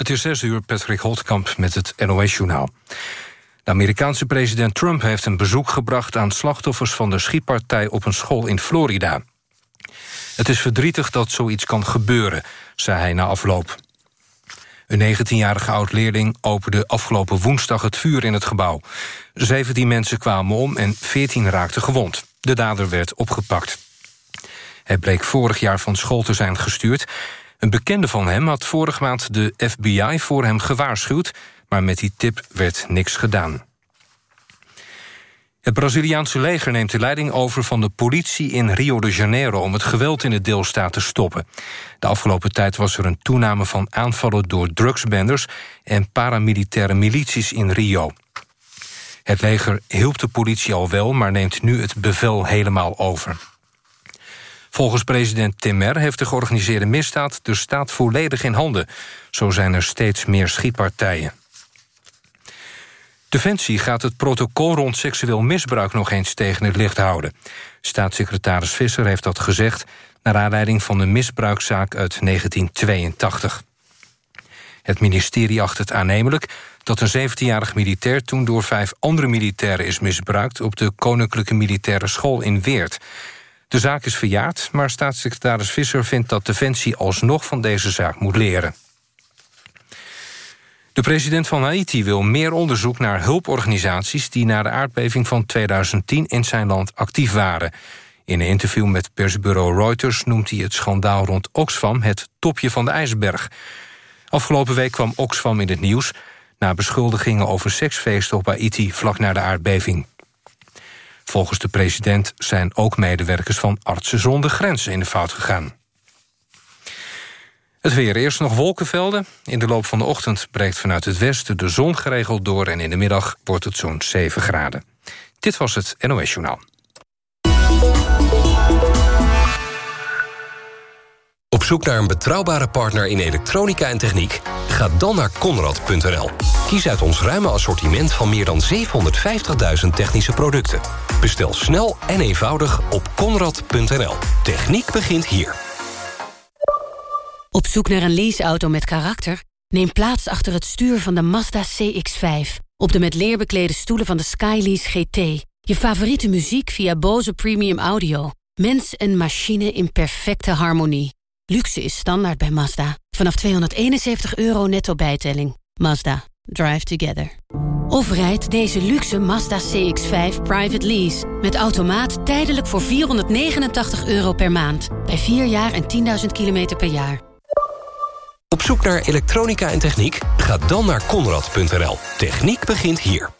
Het is zes uur, Patrick Holtkamp met het NOS-journaal. De Amerikaanse president Trump heeft een bezoek gebracht... aan slachtoffers van de schietpartij op een school in Florida. Het is verdrietig dat zoiets kan gebeuren, zei hij na afloop. Een 19-jarige oud-leerling opende afgelopen woensdag het vuur in het gebouw. 17 mensen kwamen om en 14 raakten gewond. De dader werd opgepakt. Hij bleek vorig jaar van school te zijn gestuurd... Een bekende van hem had vorige maand de FBI voor hem gewaarschuwd... maar met die tip werd niks gedaan. Het Braziliaanse leger neemt de leiding over van de politie in Rio de Janeiro... om het geweld in de deelstaat te stoppen. De afgelopen tijd was er een toename van aanvallen door drugsbenders... en paramilitaire milities in Rio. Het leger hielp de politie al wel, maar neemt nu het bevel helemaal over. Volgens president Timmer heeft de georganiseerde misdaad... de staat volledig in handen. Zo zijn er steeds meer schietpartijen. Defensie gaat het protocol rond seksueel misbruik nog eens tegen het licht houden. Staatssecretaris Visser heeft dat gezegd... naar aanleiding van een misbruikzaak uit 1982. Het ministerie acht het aannemelijk dat een 17-jarig militair... toen door vijf andere militairen is misbruikt... op de Koninklijke Militaire School in Weert. De zaak is verjaard, maar staatssecretaris Visser vindt dat Defensie alsnog van deze zaak moet leren. De president van Haiti wil meer onderzoek naar hulporganisaties... die na de aardbeving van 2010 in zijn land actief waren. In een interview met persbureau Reuters noemt hij het schandaal rond Oxfam... het topje van de ijsberg. Afgelopen week kwam Oxfam in het nieuws... na beschuldigingen over seksfeesten op Haiti vlak na de aardbeving. Volgens de president zijn ook medewerkers van Artsen zonder Grenzen in de fout gegaan. Het weer eerst nog wolkenvelden. In de loop van de ochtend breekt vanuit het westen de zon geregeld door... en in de middag wordt het zo'n 7 graden. Dit was het NOS Journaal. Op zoek naar een betrouwbare partner in elektronica en techniek? Ga dan naar Conrad.nl. Kies uit ons ruime assortiment van meer dan 750.000 technische producten. Bestel snel en eenvoudig op Conrad.nl. Techniek begint hier. Op zoek naar een leaseauto met karakter? Neem plaats achter het stuur van de Mazda CX-5. Op de met leer beklede stoelen van de Skylease GT. Je favoriete muziek via Bose Premium Audio. Mens en machine in perfecte harmonie. Luxe is standaard bij Mazda. Vanaf 271 euro netto bijtelling. Mazda. Drive together. Of rijd deze luxe Mazda CX-5 private lease. Met automaat tijdelijk voor 489 euro per maand. Bij 4 jaar en 10.000 kilometer per jaar. Op zoek naar elektronica en techniek? Ga dan naar Conrad.nl. Techniek begint hier.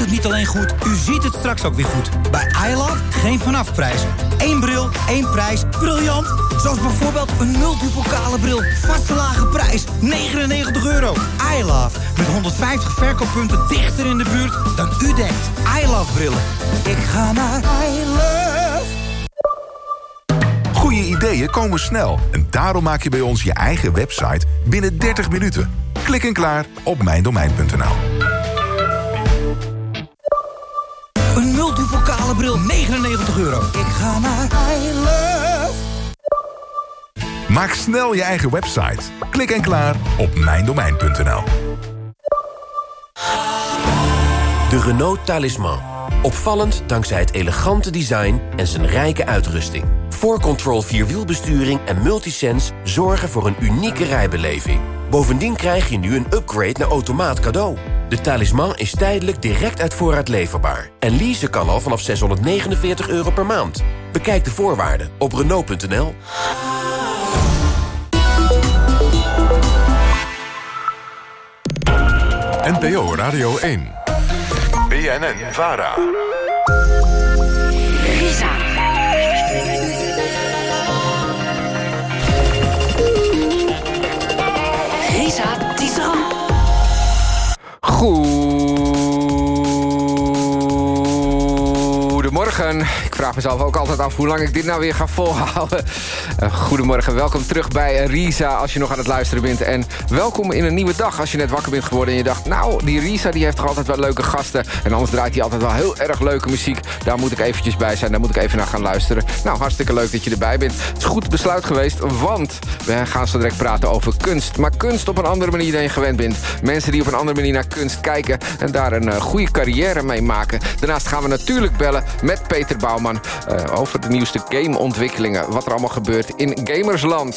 Het niet alleen goed, u ziet het straks ook weer goed. Bij iLove geen vanafprijs. Eén bril, één prijs. Briljant! Zoals bijvoorbeeld een multipokale bril. Vaste lage prijs, 99 euro. iLove, met 150 verkooppunten dichter in de buurt dan u denkt. iLove brillen. Ik ga naar iLove. Goede ideeën komen snel en daarom maak je bij ons je eigen website binnen 30 minuten. Klik en klaar op mijndomein.nl. multipokale bril, 99 euro. Ik ga naar iLove. Maak snel je eigen website. Klik en klaar op mijndomein.nl. De Renault Talisman. Opvallend dankzij het elegante design en zijn rijke uitrusting. 4Control Vierwielbesturing en Multisense zorgen voor een unieke rijbeleving. Bovendien krijg je nu een upgrade naar automaat cadeau. De talisman is tijdelijk direct uit voorraad leverbaar. En leasen kan al vanaf 649 euro per maand. Bekijk de voorwaarden op Renault.nl. NPO Radio 1. BNN Vara. Goedemorgen. Vraag mezelf ook altijd af hoe lang ik dit nou weer ga volhouden. Uh, goedemorgen, welkom terug bij Risa als je nog aan het luisteren bent. En welkom in een nieuwe dag als je net wakker bent geworden... en je dacht, nou, die Risa die heeft toch altijd wel leuke gasten... en anders draait hij altijd wel heel erg leuke muziek. Daar moet ik eventjes bij zijn, daar moet ik even naar gaan luisteren. Nou, hartstikke leuk dat je erbij bent. Het is goed besluit geweest, want we gaan zo direct praten over kunst. Maar kunst op een andere manier dan je gewend bent. Mensen die op een andere manier naar kunst kijken... en daar een uh, goede carrière mee maken. Daarnaast gaan we natuurlijk bellen met Peter Bouwman... Uh, over de nieuwste gameontwikkelingen. Wat er allemaal gebeurt in Gamersland.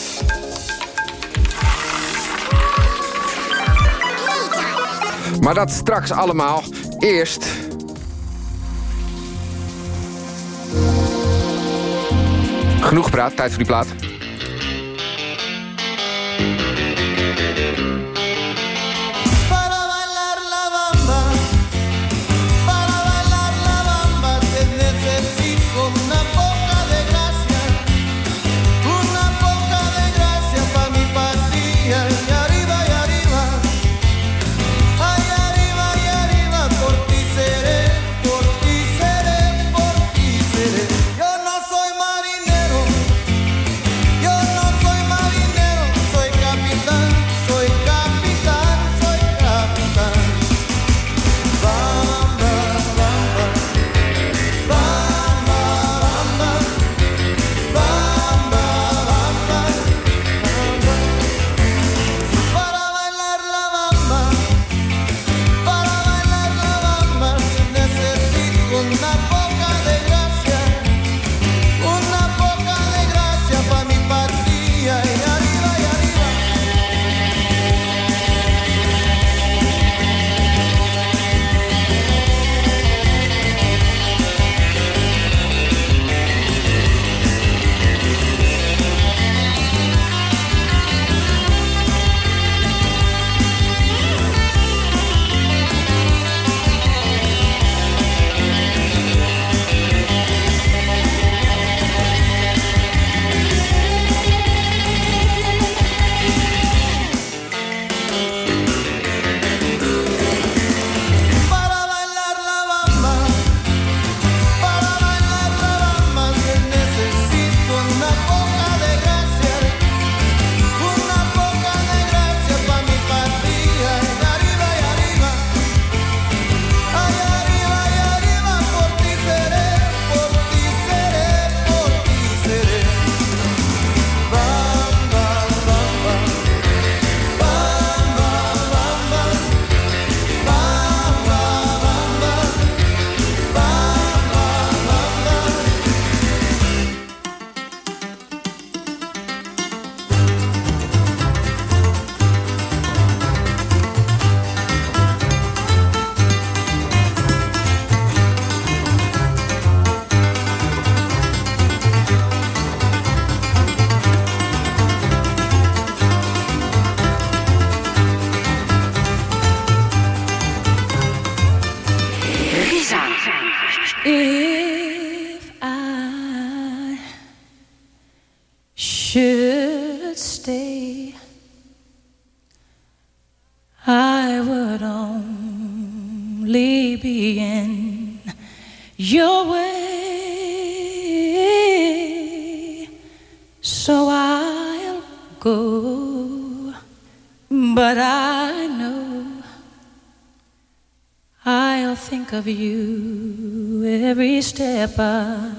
Maar dat straks allemaal. Eerst... Genoeg praat, tijd voor die plaat. Of you every step of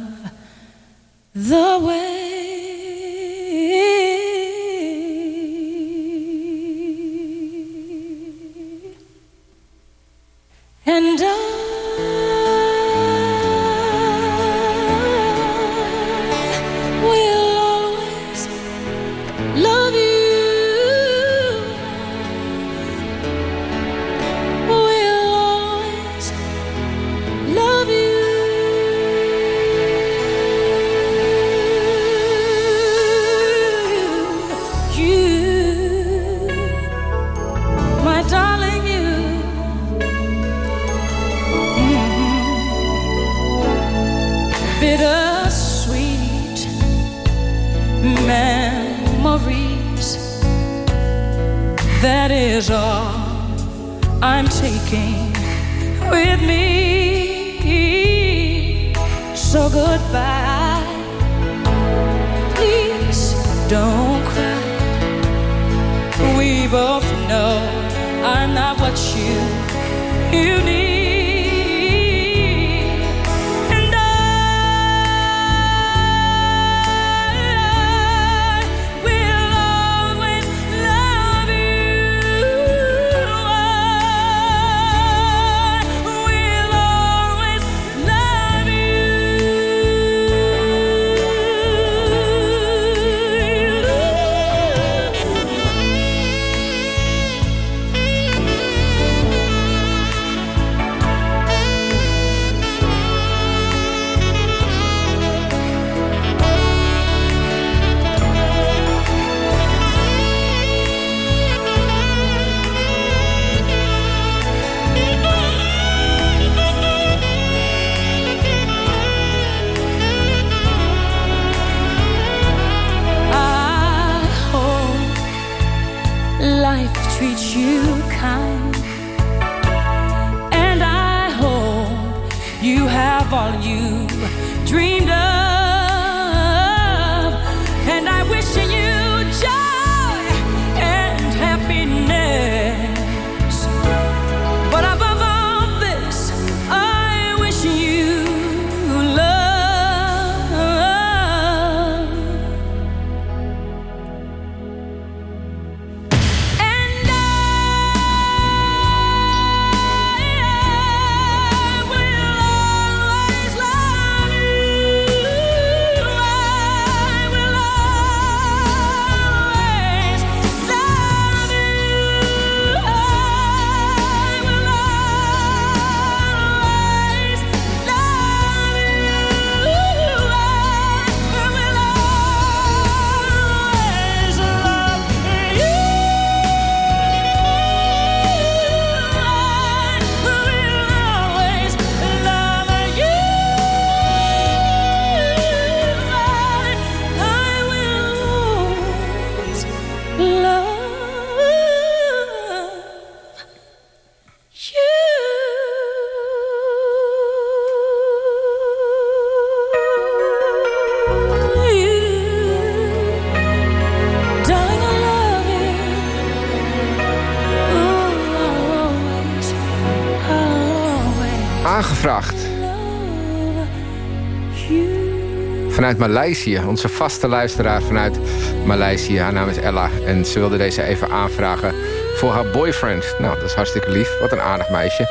vanuit Maleisië. Onze vaste luisteraar vanuit Maleisië. Haar naam is Ella. En ze wilde deze even aanvragen voor haar boyfriend. Nou, dat is hartstikke lief. Wat een aardig meisje.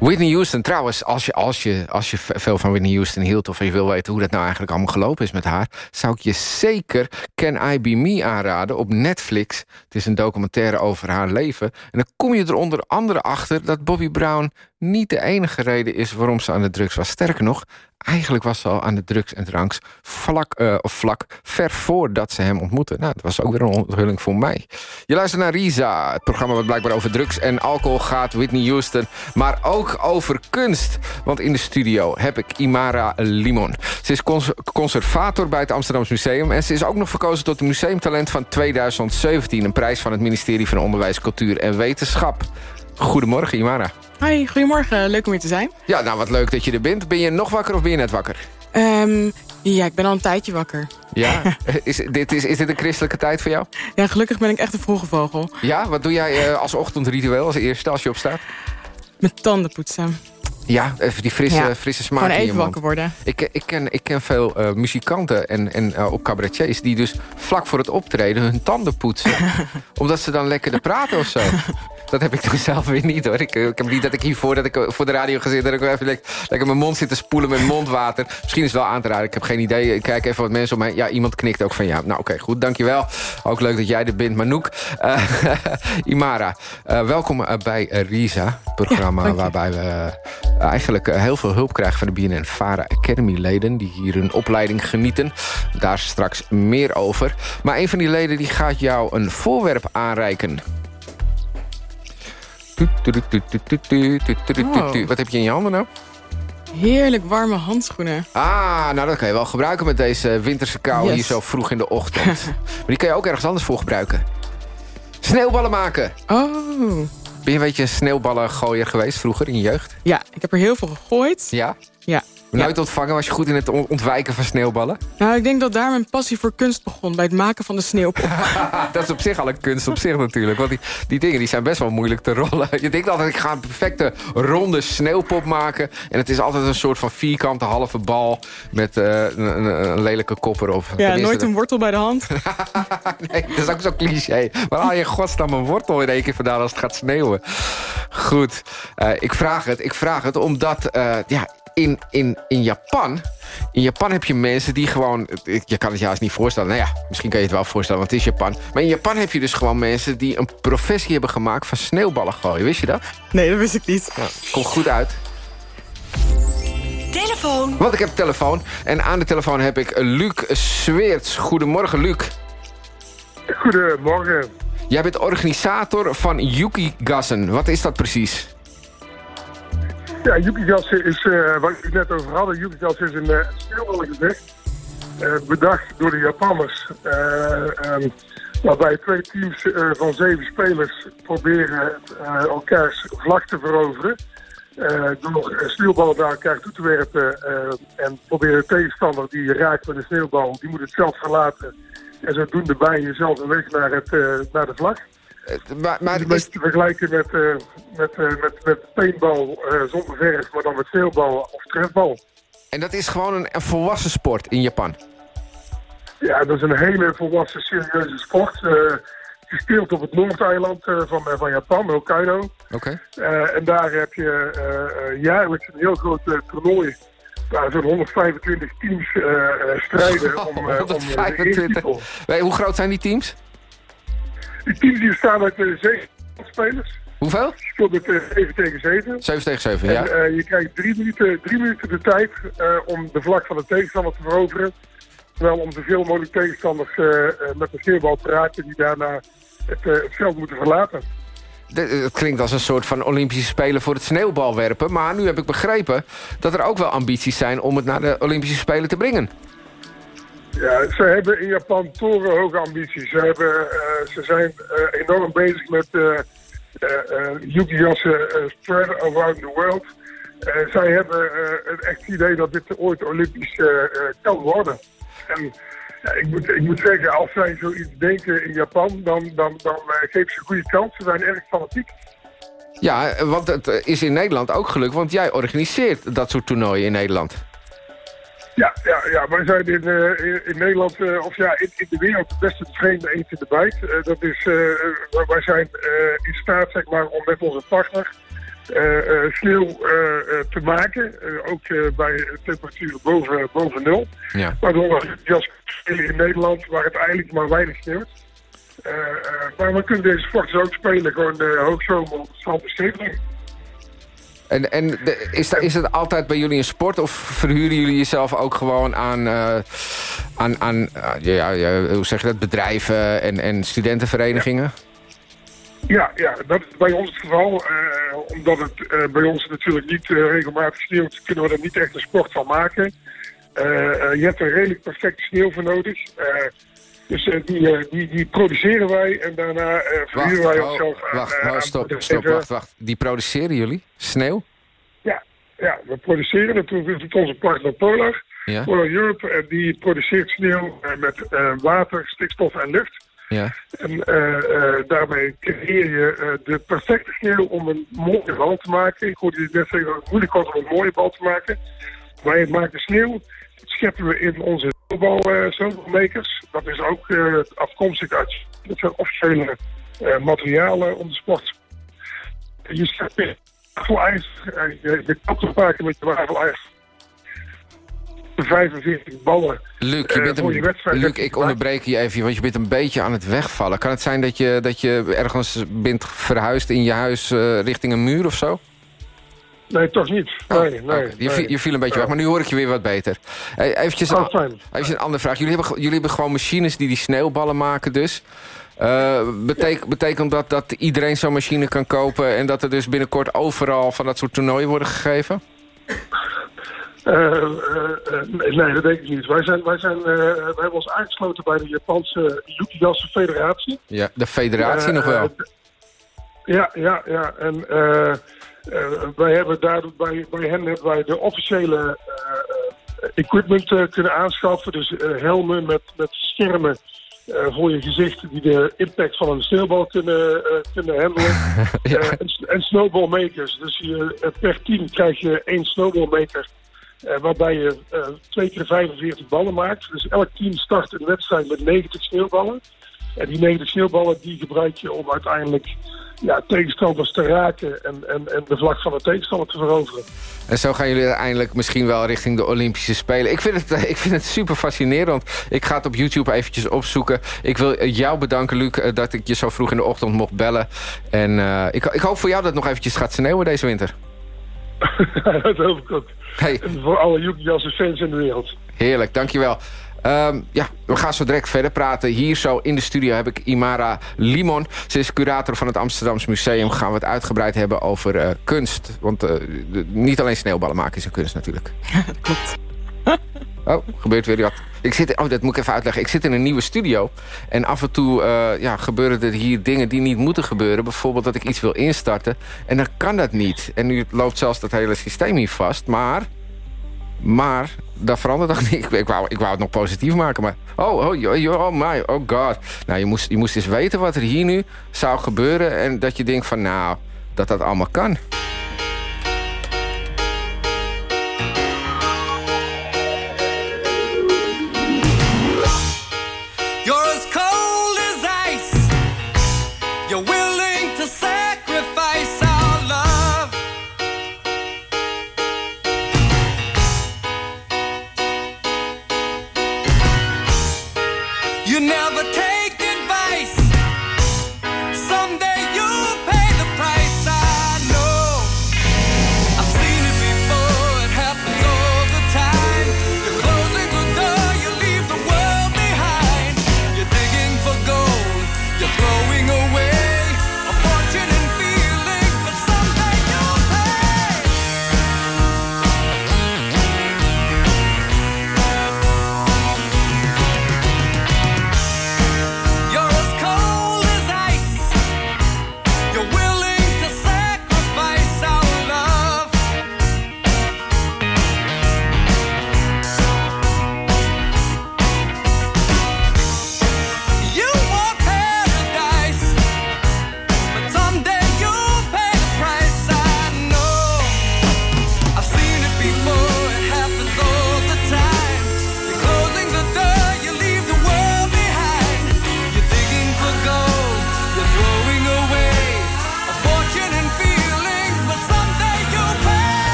Whitney Houston, trouwens, als je, als, je, als je veel van Whitney Houston hield... of je wil weten hoe dat nou eigenlijk allemaal gelopen is met haar... zou ik je zeker Can I Be Me aanraden op Netflix. Het is een documentaire over haar leven. En dan kom je er onder andere achter dat Bobby Brown... niet de enige reden is waarom ze aan de drugs was. Sterker nog, eigenlijk was ze al aan de drugs en dranks... vlak, eh, of vlak ver voordat ze hem ontmoette. Nou, dat was ook weer een onthulling voor mij. Je luistert naar Risa, het programma wat blijkbaar over drugs en alcohol gaat. Whitney Houston, maar ook over kunst. Want in de studio heb ik Imara Limon. Ze is cons- conservator bij het Amsterdamse Museum... en ze is ook nog verkozen tot het museumtalent van 2017. Een prijs van het ministerie van Onderwijs, Cultuur en Wetenschap. Goedemorgen, Imara. Hoi, goedemorgen. Leuk om hier te zijn. Ja, nou wat leuk dat je er bent. Ben je nog wakker of ben je net wakker? Ehm, ja, ik ben al een tijdje wakker. Ja? is, dit, is, is dit een christelijke tijd voor jou? Ja, gelukkig ben ik echt een vroege vogel. Ja? Wat doe jij eh, als ochtendritueel als eerste als je opstaat? Met tanden poetsen. Ja, even die frisse, Ja. frisse smaak Gewoon in je even wakker worden. Ik, ik, ken, ik ken veel eh, muzikanten en, en eh, ook cabaretiers... die dus vlak voor het optreden hun tanden poetsen. omdat ze dan lekkerder praten of zo. Dat heb ik toen zelf weer niet hoor. Ik, eh, ik heb niet dat ik hiervoor dat ik eh, voor de radio ga zitten... dat ik even lekker, lekker mijn mond zit te spoelen met mondwater. Misschien is het wel aan te raden. Ik heb geen idee. Ik kijk even wat mensen om mij... Ja, iemand knikt ook van ja. Nou oké, goed, dankjewel. Ook leuk dat jij er bent, Manouk. Eh, Imara, welkom bij Risa. Het programma waarbij we eigenlijk heel veel hulp krijgen... van de BNN Vara Academy-leden... die hier hun opleiding genieten. Daar straks meer over. Maar een van die leden die gaat jou een voorwerp aanreiken. Oh. Wat heb je in je handen nou? Heerlijk warme handschoenen. Ah, nou dat kan je wel gebruiken met deze winterse kou Yes. hier zo vroeg in de ochtend. maar die kan je ook ergens anders voor gebruiken. Sneeuwballen maken. Oh. Ben je een beetje een sneeuwballengooier geweest vroeger in je jeugd? Ja, ik heb er heel veel gegooid. Ja? Ja. Nooit ontvangen? Was je goed in het on- ontwijken van sneeuwballen? Nou, ik denk dat daar mijn passie voor kunst begon... bij het maken van de sneeuwpop. dat is op zich al een kunst op zich natuurlijk. Want die, die dingen die zijn best wel moeilijk te rollen. Je denkt altijd, ik ga een perfecte ronde sneeuwpop maken. En het is altijd een soort van vierkante halve bal... met eh, een, een, een lelijke kop erop. Ja, Tenminste, nooit een wortel bij de hand. Nee, dat is ook zo'n cliché. Waar haal je godsnaam een wortel in één keer vandaan als het gaat sneeuwen? Goed, eh, ik, vraag het, ik vraag het omdat eh, ja, in, in, in Japan... In Japan heb je mensen die gewoon... Je kan het je haast niet voorstellen. Nou ja, misschien kan je het wel voorstellen, want het is Japan. Maar in Japan heb je dus gewoon mensen... die een professie hebben gemaakt van sneeuwballen gooien. Wist je dat? Nee, dat wist ik niet. Ja, komt goed uit. Telefoon. Want ik heb telefoon. En aan de telefoon heb ik Luc Sweerts. Goedemorgen, Luc. Goedemorgen. Jij bent organisator van Yukigassen. Wat is dat precies? Ja, Yukigassen is, eh, waar het net over hadden, Yukigassen is een uh, bedacht door de Japanners. eh, ehm, waarbij twee teams van zeven spelers proberen elkaars vlag te veroveren. door sneeuwballen naar elkaar toe te werpen. en proberen de tegenstander die raakt met een sneeuwbal, die moet het veld verlaten. En zodoende bij jezelf een weg naar, het, naar de vlag. Maar, maar Het is een te vergelijken met, eh, met, eh, met, met paintball eh, zonder verf, maar dan met sneeuwbal of trefbal. En dat is gewoon een, een volwassen sport in Japan. Ja, dat is een hele volwassen, serieuze sport. eh gespeeld op het Noordeiland eh, van, eh, van Japan, Hokkaido. Oké. Eh, en daar heb je eh, eh, jaarlijks een heel groot eh, toernooi. Waar zo'n 125 teams eh, eh, strijden om, eh, om eh, de 125. titel. Je, hoe groot zijn die teams? Die teams die bestaan uit eh, zeven spelers. Hoeveel? Je speelt met eh, 7 tegen 7. 7 tegen 7, ja. En, eh, je krijgt drie minuten, drie minuten de tijd eh, om de vlag van de tegenstander te veroveren. Terwijl om zoveel mogelijk tegenstanders eh, eh, met de sneeuwbal te raken die daarna het, eh, het veld moeten verlaten. Het klinkt als een soort van Olympische Spelen voor het sneeuwbalwerpen. Maar nu heb ik begrepen dat er ook wel ambities zijn om het naar de Olympische Spelen te brengen. Ja, ze hebben in Japan torenhoge ambities. Ze, hebben, eh, ze zijn eh, enorm bezig met uh, Yukiyassen eh, spread around the world. Zij hebben het echt idee dat dit ooit Olympisch kan worden. En ik, moet, ik moet zeggen, als zij zoiets denken in Japan, dan, dan, dan geeft ze goede kans. Ze zijn erg fanatiek. Ja, want het is in Nederland ook gelukt. Want jij organiseert dat soort toernooien in Nederland. Ja, ja, ja wij zijn in, eh, in, Nederland, eh, of ja, in, in de wereld het beste vreemde eend in de bijt. Eh, dat is, wij- zijn in staat, zeg maar, om met onze partner sneeuw te maken. Ook bij temperaturen boven, boven nul. Ja. Waardoor we jas in Nederland, waar het eigenlijk maar weinig sneeuwt. Maar we kunnen deze sporters ook spelen, gewoon hoogzomer op het strand. En, en is, dat- is het altijd bij jullie een sport? Of verhuren jullie jezelf ook gewoon aan, eh, aan, aan eh, ja, ja, hoe zeg je dat, bedrijven en, en studentenverenigingen? Ja, ja, dat is bij ons het geval. eh, omdat het bij ons natuurlijk niet regelmatig sneeuwt, kunnen we er niet echt een sport van maken. Je hebt er redelijk perfecte sneeuw voor nodig. Dus eh, die, eh, die, die produceren wij en daarna eh verhuren wij oh, onszelf aan. wacht, oh, aan stop, bedrijven. stop, wacht, wacht. Die produceren jullie? Sneeuw? Ja, ja, we produceren. Dat doet onze partner Polar. Ja. Polar Europe, en die produceert sneeuw met water, stikstof en lucht. Ja. En daarmee creëer je de perfecte sneeuw om een mooie bal te maken. Ik hoorde je net zeggen dat het moeilijk was om een mooie bal te maken. Wij maken sneeuw, scheppen we in onze sneeuwbalmakers. dat is ook eh, afkomstig uit dat zijn officiële eh, materialen om de sport. Je schept in wafelijs, eh, je, je kapt keer met je wafelijs. 45 ballen. Luc, je eh, bent voor je een, wedstrijd Luc, heb je ik onderbreek je even, want je bent een beetje aan het wegvallen. Kan het zijn dat je, dat je ergens bent verhuisd in je huis eh, richting een muur of zo? Nee, toch niet. Nee, nee, Je, nee. viel, je viel een beetje weg, maar nu hoor ik je weer wat beter. Hey, eventjes, een, Oh, een andere vraag. Jullie hebben, jullie hebben gewoon machines die die sneeuwballen maken dus. Eh, betek- Betekent dat dat iedereen zo'n machine kan kopen... en dat er dus binnenkort overal van dat soort toernooien worden gegeven? Eh, eh, nee, dat denk ik niet. Wij, zijn, wij, zijn, wij hebben ons aangesloten bij de Japanse Yukigassen Federatie. Ja, de federatie nog wel. ja, ja, ja. En wij hebben daardoor bij, bij hen hebben wij de officiële equipment kunnen aanschaffen. Dus helmen met, met schermen voor je gezicht die de impact van een sneeuwbal kunnen, kunnen handelen. en, en snowballmakers. Dus je, per team krijg je één snowballmaker waarbij je twee keer 45 ballen maakt. Dus elk team start een wedstrijd met 90 sneeuwballen. En die 90 sneeuwballen die gebruik je om uiteindelijk ja, tegenstanders te raken... En, en, en de vlag van de tegenstander te veroveren. En zo gaan jullie uiteindelijk misschien wel richting de Olympische Spelen. Ik vind het, ik vind het super fascinerend. Ik ga het op YouTube eventjes opzoeken. Ik wil jou bedanken, Luc, eh, dat ik je zo vroeg in de ochtend mocht bellen. En uh, ik, ik hoop voor jou dat het nog eventjes gaat sneeuwen deze winter. dat hoop ik ook. Hey. En voor alle Yuki fans in de wereld. Heerlijk, dankjewel. Um, ja, we gaan zo direct verder praten. Hier zo in de studio heb ik Imara Limon. Ze is curator van het Amsterdams Museum. Gaan we het uitgebreid hebben over uh, kunst. Want uh, niet alleen sneeuwballen maken is een kunst natuurlijk. Klopt. Oh, gebeurt weer wat. Ik zit, oh, dat moet ik even uitleggen. Ik zit in een nieuwe studio. En af en toe uh, ja, gebeuren er hier dingen die niet moeten gebeuren. Bijvoorbeeld dat ik iets wil instarten. En dan kan dat niet. En nu loopt zelfs dat hele systeem hier vast. Maar... Maar dat verandert toch niet. Ik, wou, ik wou het nog positief maken, maar... Oh, oh, oh my, oh god. Nou, je moest, je moest eens weten wat er hier nu zou gebeuren... en dat je denkt van, nou, dat dat allemaal kan.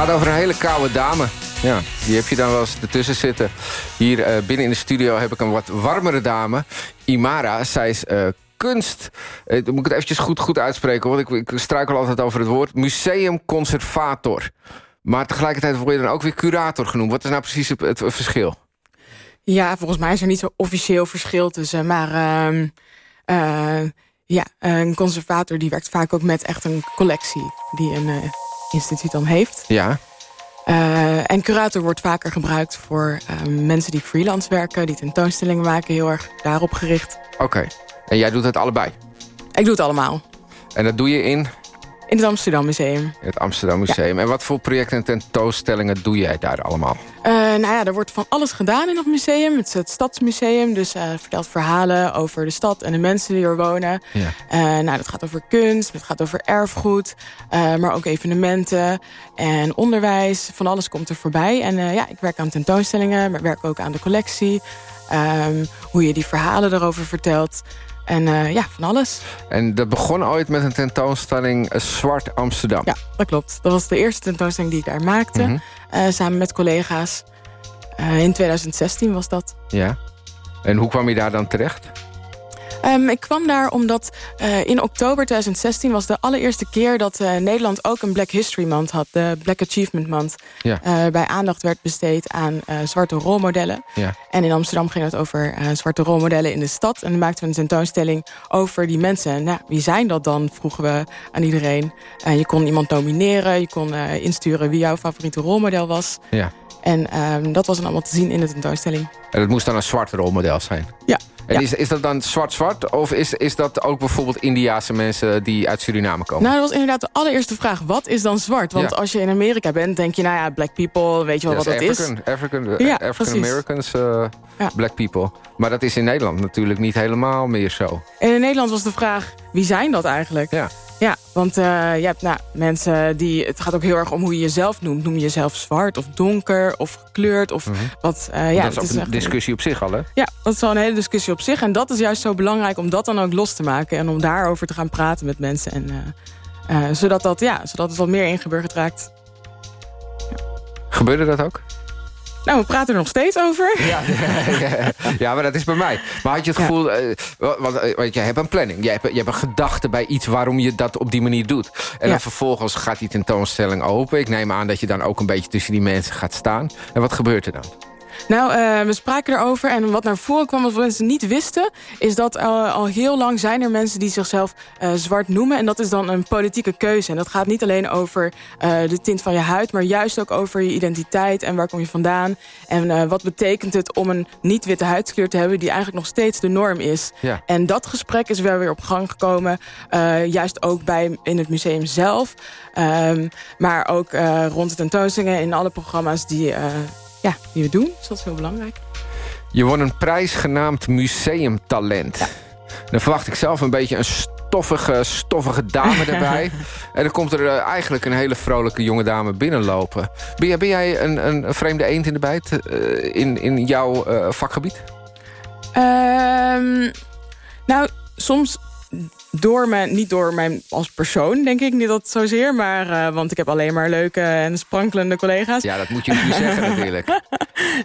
Over een hele koude dame. Ja, die heb je dan wel eens ertussen zitten. Hier uh, binnen in de studio heb ik een wat warmere dame. Imara, zij is uh, kunst... Uh, moet ik het eventjes goed, goed uitspreken, want ik, ik struikel altijd over het woord. Museumconservator. Maar tegelijkertijd word je dan ook weer curator genoemd. Wat is nou precies het, het, verschil? Ja, volgens mij is er niet zo officieel verschil tussen. Maar... Uh, eh, ja, een conservator die werkt vaak ook met echt een collectie... die een eh, instituut dan heeft. Ja. Eh, en curator wordt vaker gebruikt voor eh, mensen die freelance werken... die tentoonstellingen maken, heel erg daarop gericht. Oké. En jij doet het allebei? Ik doe het allemaal. En dat doe je in In het Amsterdam Museum. het Amsterdam Museum. En wat voor projecten en tentoonstellingen doe jij daar allemaal? Eh, nou ja, er wordt van alles gedaan in het museum. Het is het Stadsmuseum, dus het vertelt verhalen over de stad en de mensen die er wonen. Ja. Eh, nou, dat gaat over kunst, het gaat over erfgoed, maar ook evenementen en onderwijs. Van alles komt er voorbij. En ja, ik werk aan tentoonstellingen, maar werk ook aan de collectie. Ehm, hoe je die verhalen erover vertelt. En eh, ja, van alles. En dat begon ooit met een tentoonstelling eh, Zwart Amsterdam. Ja, dat klopt. Dat was de eerste tentoonstelling die ik daar maakte. Mhm. eh, samen met collega's. In 2016 was dat. Ja. En hoe kwam je daar dan terecht? Ehm, ik kwam daar omdat eh, in oktober 2016 was de allereerste keer dat eh, Nederland ook een Black History Month had. De Black Achievement Month. Ja. Eh, bij aandacht werd besteed aan zwarte rolmodellen. Ja. En in Amsterdam ging het over zwarte rolmodellen in de stad. En dan maakten we een tentoonstelling over die mensen. Nou, wie zijn dat dan, vroegen we aan iedereen. Je kon iemand nomineren, je kon insturen wie jouw favoriete rolmodel was. Ja. En ehm, dat was dan allemaal te zien in de tentoonstelling. En het moest dan een zwart rolmodel zijn? Ja. En ja. is, is dat dan zwart-zwart? Of is, is dat ook bijvoorbeeld Indiaanse mensen die uit Suriname komen? Nou, dat was inderdaad de allereerste vraag. Wat is dan zwart? Want Ja. als je in Amerika bent, denk je... nou ja, black people, weet je wel Ja, wat dat African, is? African, Ja, African. Americans, eh, black people. Maar dat is in Nederland natuurlijk niet helemaal meer zo. En in Nederland was de vraag, wie zijn dat eigenlijk? Ja. Ja, want eh, je hebt nou, mensen die... Het gaat ook heel erg om hoe je jezelf noemt. Noem je jezelf zwart of donker of gekleurd? Of wat, eh, ja, dat is het ook een echt- discussie op zich al, hè? Ja, dat is wel een hele discussie op zich. En dat is juist zo belangrijk om dat dan ook los te maken. En om daarover te gaan praten met mensen. En, eh, zodat, dat, ja, zodat het wat meer ingeburgerd raakt. Gebeurde dat ook? Nou, we praten er nog steeds over. Ja, ja, maar dat is bij mij. Maar had je het gevoel... eh, want, eh, want jij hebt een planning. Jij hebt, je hebt een gedachte bij iets waarom je dat op die manier doet. En Ja. dan vervolgens gaat die tentoonstelling open. Ik neem aan dat je dan ook een beetje tussen die mensen gaat staan. En wat gebeurt er dan? Nou, eh, we spraken erover en wat naar voren kwam... wat mensen niet wisten, is dat eh, al heel lang zijn er mensen... die zichzelf eh, zwart noemen. En dat is dan een politieke keuze. En dat gaat niet alleen over de tint van je huid... maar juist ook over je identiteit en waar kom je vandaan. En wat betekent het om een niet-witte huidskleur te hebben... die eigenlijk nog steeds de norm is. Ja. En dat gesprek is wel weer op gang gekomen. juist ook bij, in het museum zelf. Ehm, maar ook rond de tentoonstellingen in alle programma's die, ja, die we doen. Dus dat is heel belangrijk. Je won een prijs genaamd Museumtalent. Dan verwacht ik zelf een beetje een stoffige, stoffige dame erbij. en dan komt er eh, eigenlijk een hele vrolijke jonge dame binnenlopen. Ben jij, ben jij een, een, een vreemde eend in de bijt eh, in, in jouw eh, vakgebied? Ehm, nou, soms door mijn, niet door mijn als persoon, denk ik niet dat zozeer. Maar, eh, want ik heb alleen maar leuke en sprankelende collega's. Ja, dat moet je niet zeggen natuurlijk.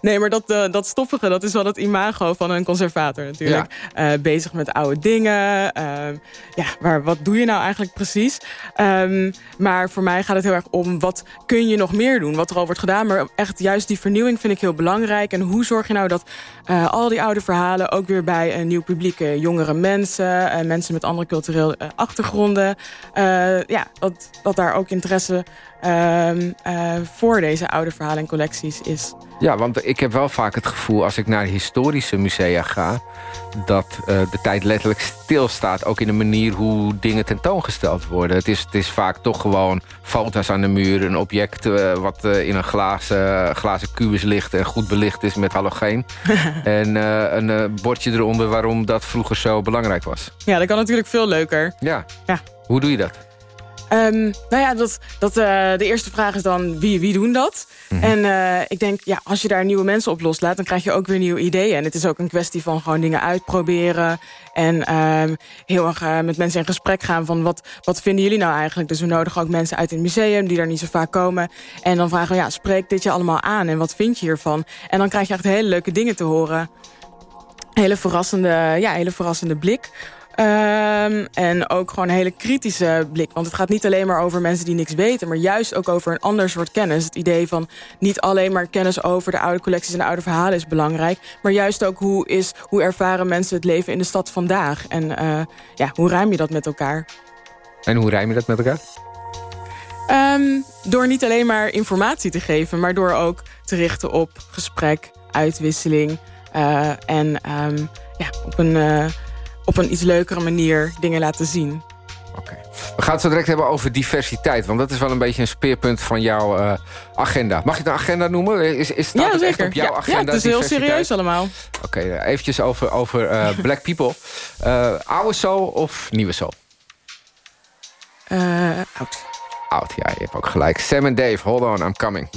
Nee, maar dat, eh, dat stoffige, dat is wel het imago van een conservator natuurlijk. Eh, bezig met oude dingen. ja, maar wat doe je nou eigenlijk precies? Ehm, maar voor mij gaat het heel erg om wat kun je nog meer doen? Wat er al wordt gedaan, maar echt juist die vernieuwing vind ik heel belangrijk. En hoe zorg je nou dat al die oude verhalen ook weer bij een nieuw publiek... jongere mensen, mensen met andere culturele eh, achtergronden... eh, ja, dat, dat daar ook interesse voor deze oude verhalen en collecties is. Ja, want ik heb wel vaak het gevoel als ik naar historische musea ga... dat eh, de tijd letterlijk stilstaat. Ook in de manier hoe dingen tentoongesteld worden. Het is, het is vaak toch gewoon foto's aan de muur. Een object eh, wat eh, in een glazen, glazen kubus ligt... en goed belicht is met halogeen. en eh, een eh, bordje eronder waarom dat vroeger zo belangrijk was. Ja, dat kan natuurlijk veel leuker. Ja. Ja. Hoe doe je dat? Ehm, nou ja, dat, dat, eh, de eerste vraag is dan wie, wie doen dat? En eh, ik denk, ja, als je daar nieuwe mensen op loslaat... dan krijg je ook weer nieuwe ideeën. En het is ook een kwestie van gewoon dingen uitproberen. En ehm, heel erg eh, met mensen in gesprek gaan van... Wat, wat vinden jullie nou eigenlijk? Dus we nodigen ook mensen uit in het museum... die daar niet zo vaak komen. En dan vragen we, ja, spreek dit je allemaal aan? En wat vind je hiervan? En dan krijg je echt hele leuke dingen te horen hele verrassende, ja, hele verrassende blik Ehm, en ook gewoon een hele kritische blik. Want het gaat niet alleen maar over mensen die niks weten... maar juist ook over een ander soort kennis. Het idee van niet alleen maar kennis over de oude collecties... en de oude verhalen is belangrijk. Maar juist ook hoe, is, hoe ervaren mensen het leven in de stad vandaag. En uh, ja, hoe ruim je dat met elkaar? En hoe ruim je dat met elkaar? Um, door niet alleen maar informatie te geven... maar door ook te richten op gesprek, uitwisseling... Uh, en um, ja, op een... Uh, op een iets leukere manier dingen laten zien. Oké. We gaan het zo direct hebben over diversiteit. Want dat is wel een beetje een speerpunt van jouw uh, agenda. Mag je het een agenda noemen? Is, is staat ja, het zeker. echt op jouw ja, agenda? Ja, het is heel serieus allemaal. Oké, okay, eventjes over, over uh, Black People. Oude soul of nieuwe soul? oud. Oud, ja, je hebt ook gelijk. Sam en Dave, hold on, I'm coming.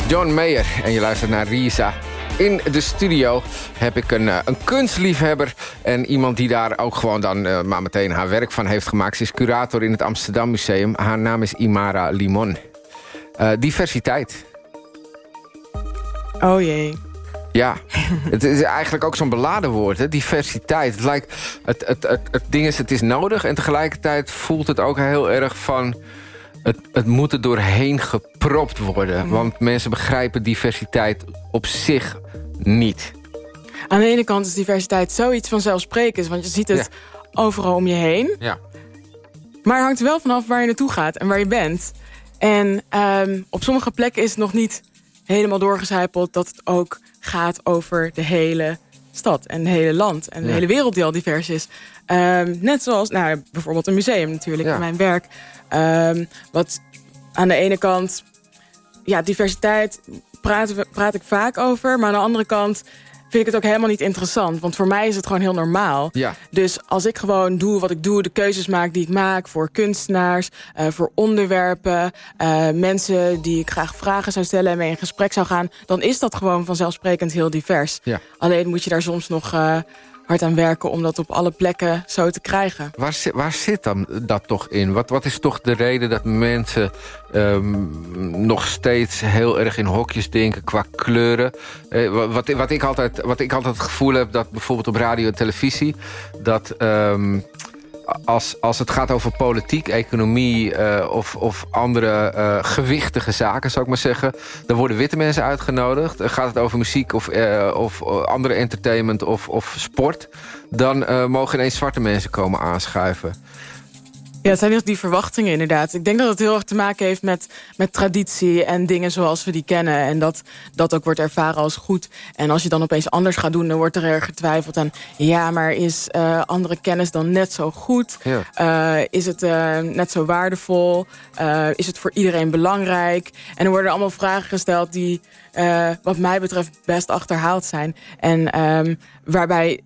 John Mayer. En je luistert naar Risa. In de studio heb ik een, eh, een kunstliefhebber... en iemand die daar ook gewoon dan uh, maar meteen haar werk van heeft gemaakt. Ze is curator in het Amsterdam Museum. Haar naam is Imara Limon. Uh, diversiteit. Oh jee. Ja, het is eigenlijk ook zo'n beladen woord, hè? diversiteit. Het, lijkt, het, het, het, het ding is, het is nodig en tegelijkertijd voelt het ook heel erg van... Het, het moet er doorheen gepropt worden. Want mensen begrijpen diversiteit op zich niet. Aan de ene kant is diversiteit zoiets vanzelfsprekends. Want je ziet het overal om je heen. Ja. Maar het hangt wel vanaf waar je naartoe gaat en waar je bent. En um, op sommige plekken is het nog niet helemaal doorgecijpeld... dat het ook gaat over de hele stad en het hele land. En de Ja. hele wereld die al divers is. Um, net zoals nou, bijvoorbeeld een museum natuurlijk Ja. in mijn werk. Um, wat aan de ene kant... Ja, diversiteit praat ik vaak over. Maar aan de andere kant vind ik het ook helemaal niet interessant. Want voor mij is het gewoon heel normaal. Ja. Dus als ik gewoon doe wat ik doe, de keuzes maak die ik maak... voor kunstenaars, eh, voor onderwerpen... eh, mensen die ik graag vragen zou stellen en mee in gesprek zou gaan... dan is dat gewoon vanzelfsprekend heel divers. Ja. Alleen moet je daar soms nog eh, hard aan werken... om dat op alle plekken zo te krijgen. Waar, waar zit dan dat toch in? Wat, wat is toch de reden dat mensen ehm, nog steeds heel erg in hokjes denken qua kleuren? Eh, wa- wat, wat, ik altijd, wat ik altijd het gevoel heb dat bijvoorbeeld op radio en televisie... dat ehm, als, als het gaat over politiek, economie eh, of, of andere eh, gewichtige zaken, zou ik maar zeggen... dan worden witte mensen uitgenodigd. Eh, Gaat het over muziek of, of andere entertainment of, of sport... dan mogen ineens zwarte mensen komen aanschuiven. Ja, het zijn echt die verwachtingen inderdaad. Ik denk dat het heel erg te maken heeft met, met traditie en dingen zoals we die kennen. En dat dat ook wordt ervaren als goed. En als je dan opeens anders gaat doen, dan wordt er erg getwijfeld aan... ja, maar is eh, andere kennis dan net zo goed? Ja. Eh, is het eh, net zo waardevol? Is het voor iedereen belangrijk? En er worden allemaal vragen gesteld die, wat mij betreft, best achterhaald zijn. En ehm, waarbij,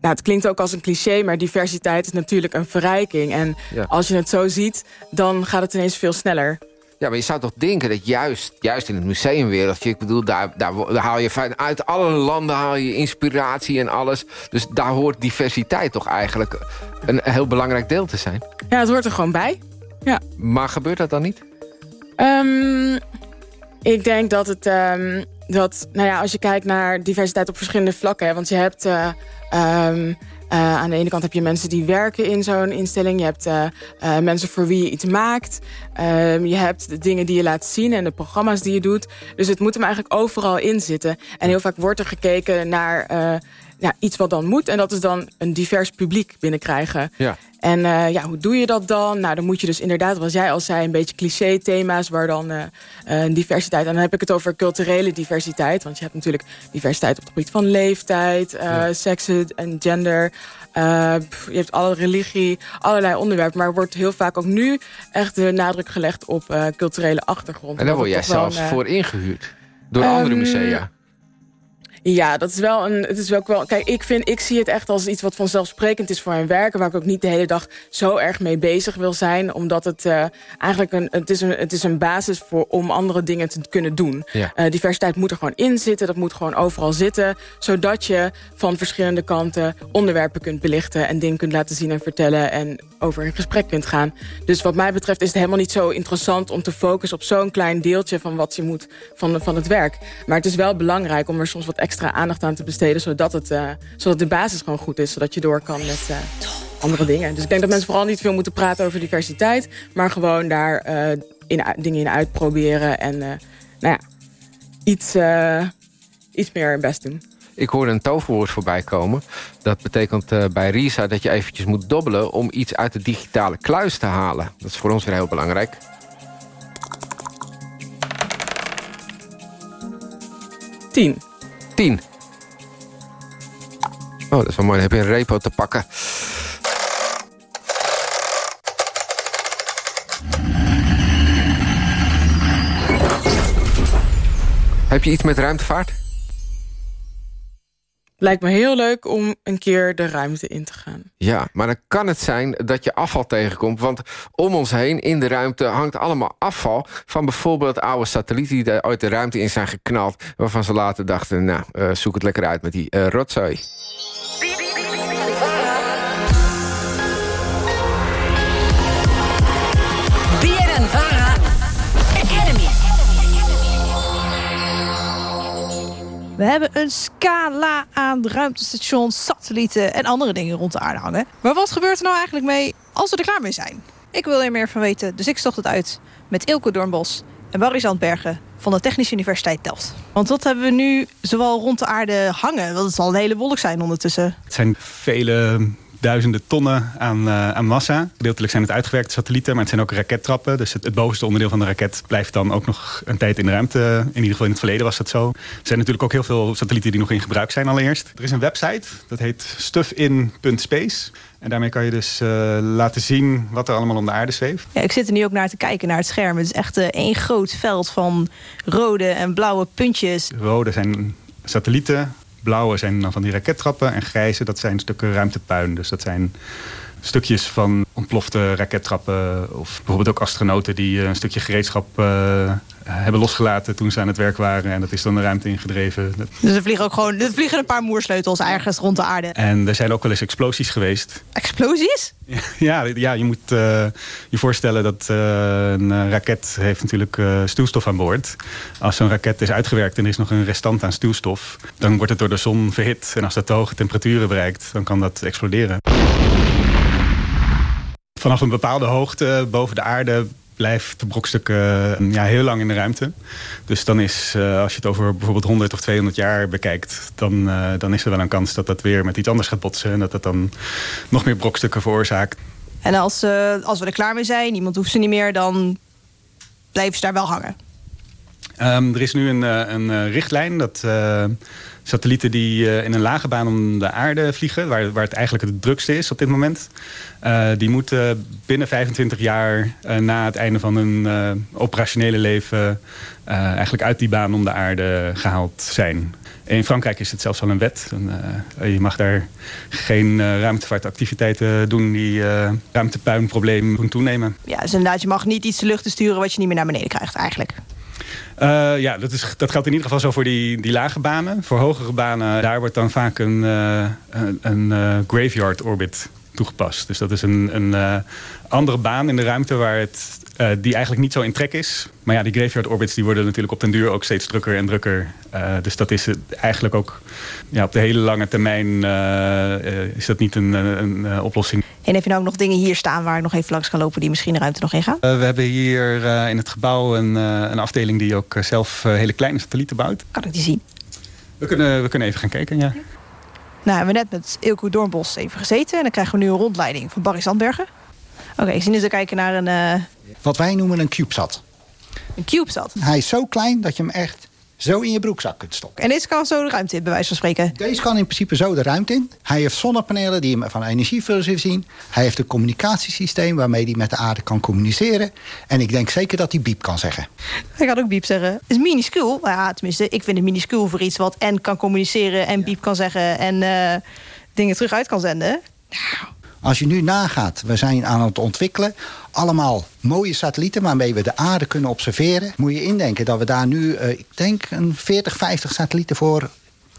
nou, het klinkt ook als een cliché, maar diversiteit is natuurlijk een verrijking. En Ja. als je het zo ziet, dan gaat het ineens veel sneller. Ja, maar je zou toch denken dat juist, juist in het museumwereldje... ik bedoel, daar, daar, haal je van- uit alle landen haal je inspiratie en alles. Dus daar hoort diversiteit toch eigenlijk een heel belangrijk deel te zijn. Ja, het hoort er gewoon bij. Ja. Maar gebeurt dat dan niet? Ehm, ik denk dat het... ehm, dat, nou ja, als je kijkt naar diversiteit op verschillende vlakken... Hè, want je hebt... eh, ehm, eh, aan de ene kant heb je mensen die werken in zo'n instelling. Je hebt eh, eh, mensen voor wie je iets maakt. Ehm, je hebt de dingen die je laat zien en de programma's die je doet. Dus het moet hem eigenlijk overal in zitten. En heel vaak wordt er gekeken naar ja, iets wat dan moet. En dat is dan een divers publiek binnenkrijgen. Ja. En eh, ja, hoe doe je dat dan? Nou, dan moet je dus inderdaad, zoals jij al zei... een beetje cliché-thema's waar dan eh, eh, diversiteit... en dan heb ik het over culturele diversiteit. Want je hebt natuurlijk diversiteit op het gebied van leeftijd... Ja. seksen en gender... Pff, je hebt alle religie, allerlei onderwerpen. Maar er wordt heel vaak ook nu echt de nadruk gelegd op culturele achtergrond. En daar word jij zelfs voor ingehuurd. Door andere Ehm, musea. Ja, dat is wel een. Het is wel. Kijk, ik vind, ik zie het echt als iets wat vanzelfsprekend is voor mijn werk. Waar ik ook niet de hele dag zo erg mee bezig wil zijn. Omdat het eh, eigenlijk een. Het is een, het is een basis voor om andere dingen te kunnen doen. Ja. Eh, diversiteit moet er gewoon in zitten. Dat moet gewoon overal zitten. Zodat je van verschillende kanten onderwerpen kunt belichten. En dingen kunt laten zien en vertellen. En over in gesprek kunt gaan. Dus wat mij betreft is het helemaal niet zo interessant om te focussen op zo'n klein deeltje van wat je moet van, van het werk. Maar het is wel belangrijk om er soms wat extra aandacht aan te besteden. Zodat, het, eh, zodat de basis gewoon goed is. Zodat je door kan met eh, andere dingen. Dus ik denk dat mensen vooral niet veel moeten praten over diversiteit. Maar gewoon daar eh, in, dingen in uitproberen. En nou ja, iets, iets meer hun best doen. Ik hoorde een toverwoord voorbij komen. Dat betekent bij Risa dat je eventjes moet dobbelen... om iets uit de digitale kluis te halen. Dat is voor ons weer heel belangrijk. Tien. Oh, dat is wel mooi. Dan heb je een repo te pakken. Heb je iets met ruimtevaart? Lijkt me heel leuk om een keer de ruimte in te gaan. Ja, maar dan kan het zijn dat je afval tegenkomt. Want om ons heen in de ruimte hangt allemaal afval... van bijvoorbeeld oude satellieten die daar uit de ruimte in zijn geknald... waarvan ze later dachten, nou, uh, zoek het lekker uit met die uh, rotzooi. We hebben een scala aan ruimtestations, satellieten en andere dingen rond de aarde hangen. Maar wat gebeurt er nou eigenlijk mee als we er klaar mee zijn? Ik wil er meer van weten, dus ik zocht het uit met Ilko Doornbos en Barry Zandbergen van de Technische Universiteit Delft. Want wat hebben we nu zowel rond de aarde hangen? Want het zal een hele wolk zijn ondertussen. Het zijn vele duizenden tonnen aan, uh, aan massa. Gedeeltelijk zijn het uitgewerkte satellieten, maar het zijn ook rakettrappen. Dus het, het, bovenste onderdeel van de raket blijft dan ook nog een tijd in de ruimte. In ieder geval in het verleden was dat zo. Er zijn natuurlijk ook heel veel satellieten die nog in gebruik zijn allereerst. Er is een website, dat heet stuffin.space. En daarmee kan je dus uh, laten zien wat er allemaal om de aarde zweeft. Ja, ik zit er nu ook naar te kijken, naar het scherm. Het is echt uh, één groot veld van rode en blauwe puntjes. Rode zijn satellieten, blauwe zijn dan van die rakettrappen en grijze dat zijn stukken ruimtepuin. Dus dat zijn stukjes van ontplofte rakettrappen of bijvoorbeeld ook astronauten die een stukje gereedschap uh, hebben losgelaten toen ze aan het werk waren en dat is dan de ruimte ingedreven. Dus er vliegen ook gewoon er vliegen een paar moersleutels ergens rond de aarde. En er zijn ook wel eens explosies geweest. Explosies? Ja, ja je moet uh, je voorstellen dat uh, een raket heeft natuurlijk stuwstof aan boord. Als zo'n raket is uitgewerkt en er is nog een restant aan stuwstof, dan wordt het door de zon verhit en als dat te hoge temperaturen bereikt, dan kan dat exploderen. Vanaf een bepaalde hoogte boven de aarde blijft de brokstuk uh, ja, heel lang in de ruimte. Dus dan is, uh, als je het over bijvoorbeeld 100 of 200 jaar bekijkt... Dan, uh, dan is er wel een kans dat dat weer met iets anders gaat botsen... en dat dat dan nog meer brokstukken veroorzaakt. En als, als we er klaar mee zijn, niemand hoeft ze niet meer... dan blijven ze daar wel hangen? Um, er is nu een, een richtlijn dat satellieten die in een lage baan om de aarde vliegen... waar, waar het eigenlijk het drukste is op dit moment... Die moeten binnen 25 jaar na het einde van hun operationele leven... eigenlijk uit die baan om de aarde gehaald zijn. In Frankrijk is het zelfs al een wet. Je mag daar geen ruimtevaartactiviteiten doen... die ruimtepuinprobleem doen toenemen. Ja, dus inderdaad, je mag niet iets de lucht sturen... wat je niet meer naar beneden krijgt eigenlijk. Uh, ja, dat, is, dat geldt in ieder geval zo voor die, die lage banen. Voor hogere banen, daar wordt dan vaak een, uh, een, uh, graveyard orbit toegepast. Dus dat is een, een andere baan in de ruimte waar het, die eigenlijk niet zo in trek is. Maar ja, die graveyard orbits die worden natuurlijk op den duur ook steeds drukker en drukker. dus dat is eigenlijk ook ja, op de hele lange termijn is dat niet een, een oplossing. En heb je nou ook nog dingen hier staan waar ik nog even langs kan lopen... die misschien de ruimte nog in gaan? Uh, we hebben hier uh, in het gebouw een, uh, een afdeling die ook zelf hele kleine satellieten bouwt. Kan ik die zien? We kunnen, we kunnen even gaan kijken, ja. Nou, hebben we net met Ilko Doornbos even gezeten. En dan krijgen we nu een rondleiding van Barry Sandbergen. Oké, okay, ik zie nu te kijken naar een... Wat wij noemen een CubeSat. Een CubeSat? Hij is zo klein dat je hem echt zo in je broekzak kunt stoppen. En deze kan zo de ruimte in, bij wijze van spreken? Deze kan in principe zo de ruimte in. Hij heeft zonnepanelen die hem van energie voorzien. Hij heeft een communicatiesysteem waarmee hij met de aarde kan communiceren. En ik denk zeker dat hij biep kan zeggen. Hij gaat ook biep zeggen. Het is minuscuul. Nou ja, tenminste, ik vind het minuscuul voor iets wat en kan communiceren en biep kan zeggen en uh, dingen terug uit kan zenden. Nou, als je nu nagaat, we zijn aan het ontwikkelen... allemaal mooie satellieten waarmee we de aarde kunnen observeren. Moet je indenken dat we daar nu, uh, ik denk, een 40, 50 satellieten voor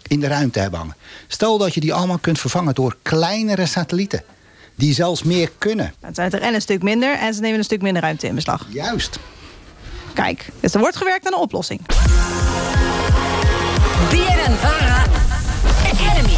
in de ruimte hebben hangen. Stel dat je die allemaal kunt vervangen door kleinere satellieten. Die zelfs meer kunnen. Dan zijn het er en een stuk minder en ze nemen een stuk minder ruimte in beslag. Juist. Kijk, dus er wordt gewerkt aan een oplossing. Academy.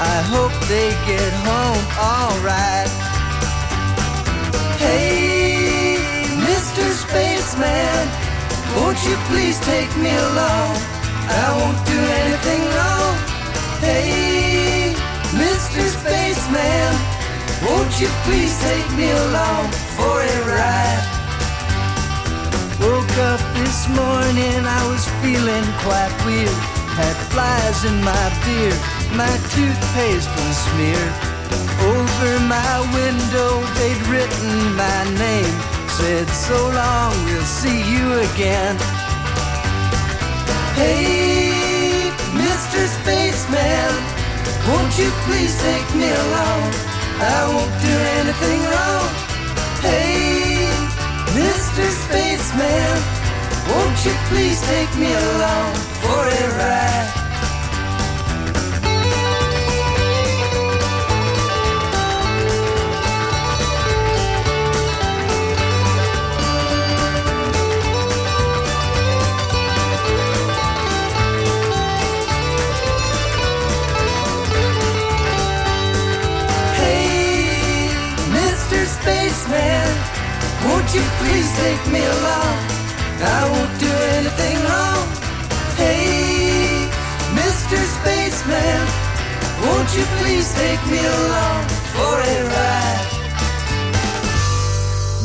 I hope they get home alright. Hey, Mr. Spaceman, won't you please take me along? I won't do anything wrong. Hey, Mr. Spaceman, won't you please take me along for a ride? Woke up this morning, I was feeling quite weird. Had flies in my beard, my toothpaste was smeared. Over my window, they'd written my name. Said, so long, we'll see you again. Hey, Mr. Spaceman, won't you please take me along? I won't do anything wrong. Hey, Mr. Spaceman, won't you please take me along for a ride? Please take me along for a ride?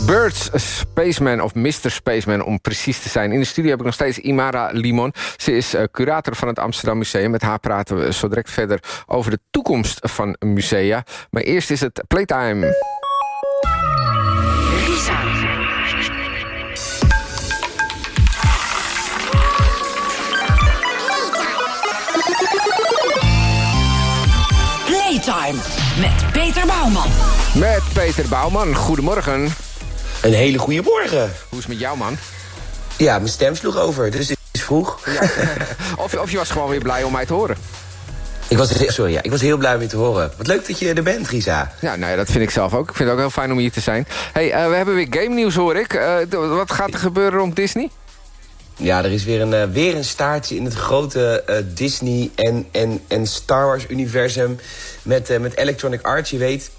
Birds, Spaceman of Mr. Spaceman om precies te zijn. In de studio heb ik nog steeds Imara Limon. Ze is eh, curator van het Amsterdam Museum. Met haar praten we zo direct verder over de toekomst van musea. Maar eerst is het. Playtime Peter Bouwman. Met Peter Bouwman. Goedemorgen. Een hele goede morgen. Hoe is het met jou, man? Ja, mijn stem sloeg over, dus het is vroeg. Of, of je was gewoon weer blij om mij te horen. Ik was, sorry, ja, ik was heel blij om je te horen. Wat leuk dat je er bent, Risa. Ja, nou ja, dat vind ik zelf ook. Ik vind het ook heel fijn om hier te zijn. hey, eh, we hebben weer game nieuws, hoor ik. Eh, wat gaat er gebeuren rond Disney? Ja, er is weer een, eh, weer een staartje in het grote eh, Disney en, en, en Star Wars universum met, eh, met Electronic Arts. Je weet,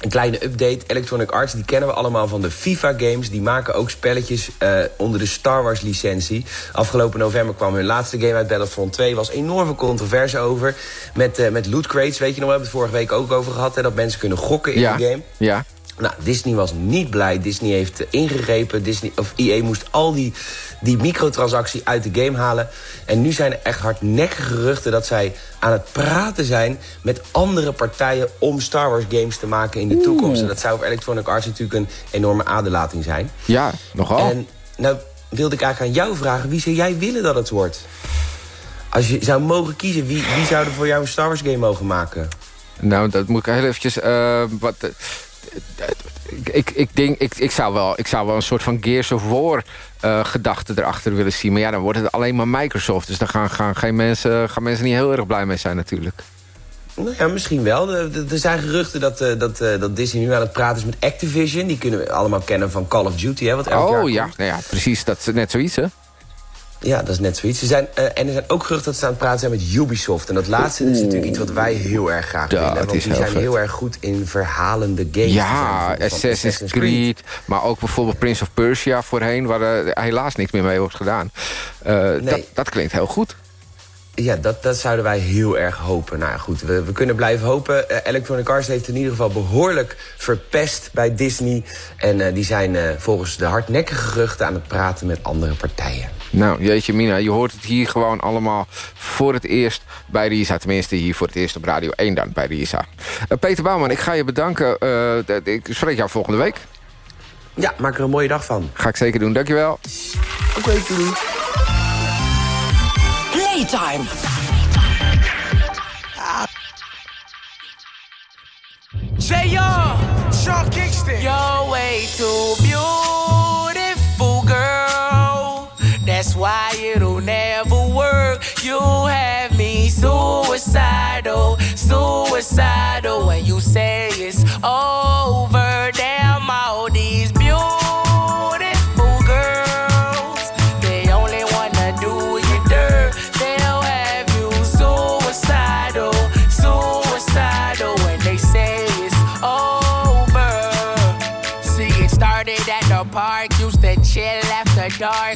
een kleine update. Electronic Arts, die kennen we allemaal van de FIFA games. Die maken ook spelletjes onder de Star Wars licentie. Afgelopen november kwam hun laatste game uit Battlefront 2. was enorme controverse over. Met, met loot crates, weet je nog, we hebben het vorige week ook over gehad. Hè, dat mensen kunnen gokken in ja. de game. Ja. Nou, Disney was niet blij. Disney heeft eh, ingegrepen. Disney, of EA moest al die, die microtransactie uit de game halen. En nu zijn er echt hardnekkige geruchten dat zij aan het praten zijn... met andere partijen om Star Wars games te maken in de toekomst. En dat zou voor Electronic Arts natuurlijk een enorme aderlating zijn. Ja, nogal. En nou wilde ik eigenlijk aan jou vragen... wie zou jij willen dat het wordt? Als je zou mogen kiezen, wie, wie zou er voor jou een Star Wars game mogen maken? Nou, dat moet ik heel eventjes... eh, wat, eh, ik, ik, denk, ik, ik, zou wel, ik zou wel een soort van Gears of War eh, gedachte erachter willen zien. Maar ja, dan wordt het alleen maar Microsoft. Dus daar gaan, gaan, geen mensen, gaan mensen niet heel erg blij mee zijn natuurlijk. Nou ja, misschien wel. Er zijn geruchten dat, eh, dat, eh, dat Disney nu aan het praten is met Activision. Die kunnen we allemaal kennen van Call of Duty, hè, wat elk jaar Oh ja, komt. nou ja, precies. Dat is net zoiets, hè? Ja, dat is net zoiets. Ze zijn, eh, en er zijn ook geruchten dat ze aan het praten zijn met Ubisoft. En dat laatste is natuurlijk iets wat wij heel erg graag willen. Want is die heel zijn vet. heel erg goed in verhalende games. Ja, van Assassin's Creed, maar ook bijvoorbeeld Prince of Persia voorheen... waar helaas niks meer mee wordt gedaan. Eh, dat, dat klinkt heel goed. Ja, dat, dat zouden wij heel erg hopen. Nou ja, goed, we, we kunnen blijven hopen. Eh, Electronic Arts heeft in ieder geval behoorlijk verpest bij Disney. En die zijn volgens de hardnekkige geruchten aan het praten met andere partijen. Nou, jeetje Mina, je hoort het hier gewoon allemaal voor het eerst bij Risa. Tenminste, hier voor het eerst op Radio 1 dan bij Risa. Eh, Peter Bouwman, ik ga je bedanken. Eh, ik spreek jou volgende week. Ja, maak er een mooie dag van. Ga ik zeker doen, dankjewel. Oké, doei. Playtime. J.R. Sean Kingston. You're way too beautiful, That's why it'll never work. You have me suicidal, suicidal. When you say it's over, damn all these beautiful girls. They only wanna do you dirt. They'll have you suicidal, suicidal. When they say it's over. See, it started at the park, used to chill after dark.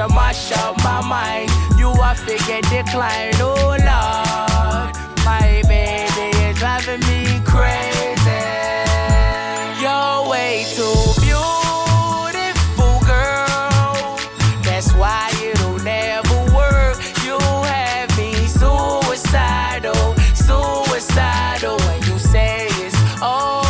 You mash up my mind. You are figure decline. Oh, Lord. My baby is driving me crazy. You're way too beautiful, girl. That's why it'll never work. You have me suicidal, suicidal. When you say it's over,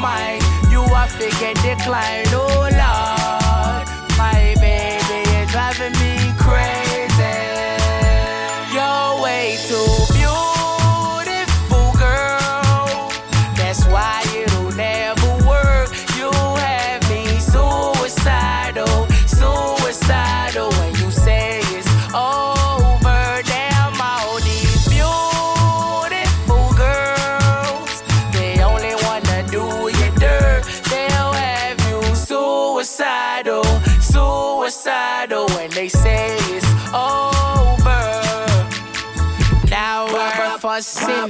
my mind. You are figure decline. Oh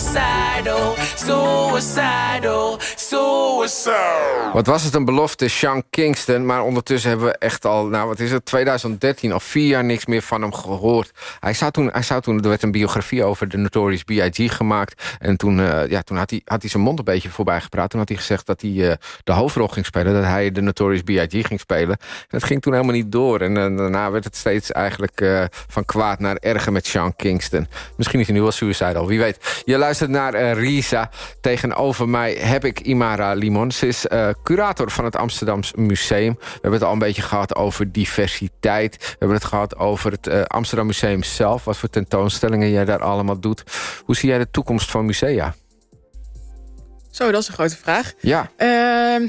Suicidal, suicidal, Wat was het een belofte, Sean Kingston. Maar ondertussen hebben we echt al, nou wat is het, 2013, al vier jaar niks meer van hem gehoord. Hij zou toen, hij zou toen er werd een biografie over de Notorious B.I.G. gemaakt. En toen, eh, ja, toen had, hij, had hij zijn mond een beetje voorbij gepraat. Toen had hij gezegd dat hij eh, de hoofdrol ging spelen. Dat hij de Notorious B.I.G. ging spelen. En dat ging toen helemaal niet door. En eh, daarna werd het steeds eigenlijk van kwaad naar erger met Sean Kingston. Misschien is hij nu wel suicidal, wie weet. Je luistert naar Risa. Tegenover mij heb ik Imara Limon. Ze is eh, curator van het Amsterdams Museum. We hebben het al een beetje gehad over diversiteit. We hebben het gehad over het eh, Amsterdam Museum zelf. Wat voor tentoonstellingen jij daar allemaal doet. Hoe zie jij de toekomst van musea? Zo, dat is een grote vraag. Ja. Ehm,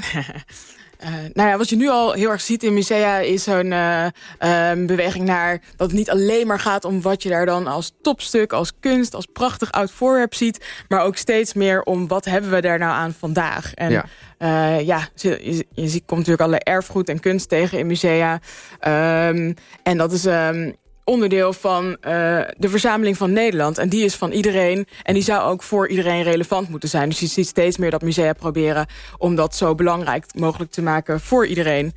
eh, nou ja, wat je nu al heel erg ziet in musea is zo'n eh, ehm, beweging naar dat het niet alleen maar gaat om wat je daar dan als topstuk, als kunst, als prachtig oud voorwerp ziet, maar ook steeds meer om wat hebben we daar nou aan vandaag. En Ja. ja, ja je, je, je ziet- komt natuurlijk alle erfgoed en kunst tegen in musea. Ehm, en dat is ehm, onderdeel van eh, de verzameling van Nederland. En die is van iedereen. En die zou ook voor iedereen relevant moeten zijn. Dus je ziet steeds meer dat musea proberen... om dat zo belangrijk mogelijk te maken voor iedereen.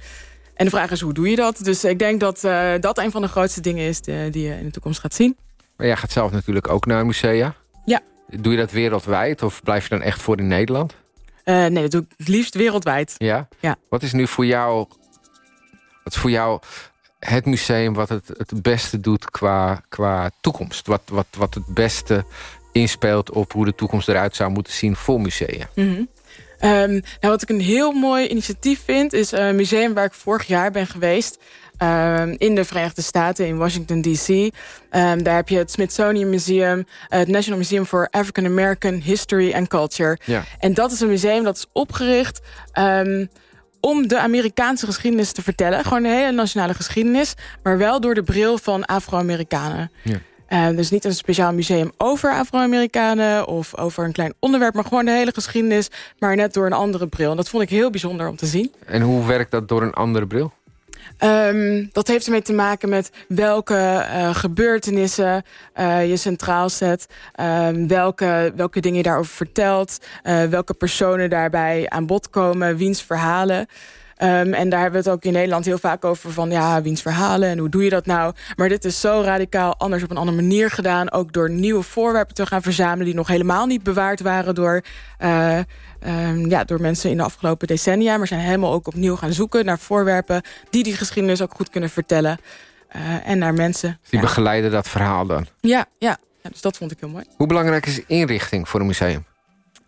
En de vraag is, hoe doe je dat? Dus ik denk dat eh, dat een van de grootste dingen is... die, die je in de toekomst gaat zien. Maar jij gaat zelf natuurlijk ook naar musea. Ja. Doe je dat wereldwijd of blijf je dan echt voor in Nederland? Eh, nee, dat doe ik het liefst wereldwijd. Ja? Ja. Wat is nu voor jou, wat is voor jou het museum wat het het beste doet qua, qua toekomst? Wat, wat, wat het beste inspeelt op hoe de toekomst eruit zou moeten zien voor musea? Mhm. Ehm, nou, wat ik een heel mooi initiatief vind... is een museum waar ik vorig jaar ben geweest... Ehm, in de Verenigde Staten, in Washington D.C. Ehm, daar heb je het Smithsonian Museum... het National Museum for African American History and Culture. Ja. En dat is een museum dat is opgericht... om de Amerikaanse geschiedenis te vertellen. Gewoon de hele nationale geschiedenis... maar wel door de bril van Afro-Amerikanen. Ja. Eh, dus niet een speciaal museum over Afro-Amerikanen... of over een klein onderwerp, maar gewoon de hele geschiedenis... maar net door een andere bril. En dat vond ik heel bijzonder om te zien. En hoe werkt dat door een andere bril? Ehm, dat heeft ermee te maken met welke eh, gebeurtenissen eh, je centraal zet. ehm, welke, welke dingen je daarover vertelt. eh, welke personen daarbij aan bod komen. Wiens verhalen. Ehm, en daar hebben we het ook in Nederland heel vaak over van... ja, wiens verhalen en hoe doe je dat nou? Maar dit is zo radicaal anders op een andere manier gedaan. Ook door nieuwe voorwerpen te gaan verzamelen... die nog helemaal niet bewaard waren door, ehm, ja, door mensen in de afgelopen decennia. Maar zijn helemaal ook opnieuw gaan zoeken naar voorwerpen... die die geschiedenis ook goed kunnen vertellen. eh, en naar mensen. Die ja. begeleiden dat verhaal dan. Ja, ja. ja, dus dat vond ik heel mooi. Hoe belangrijk is inrichting voor een museum?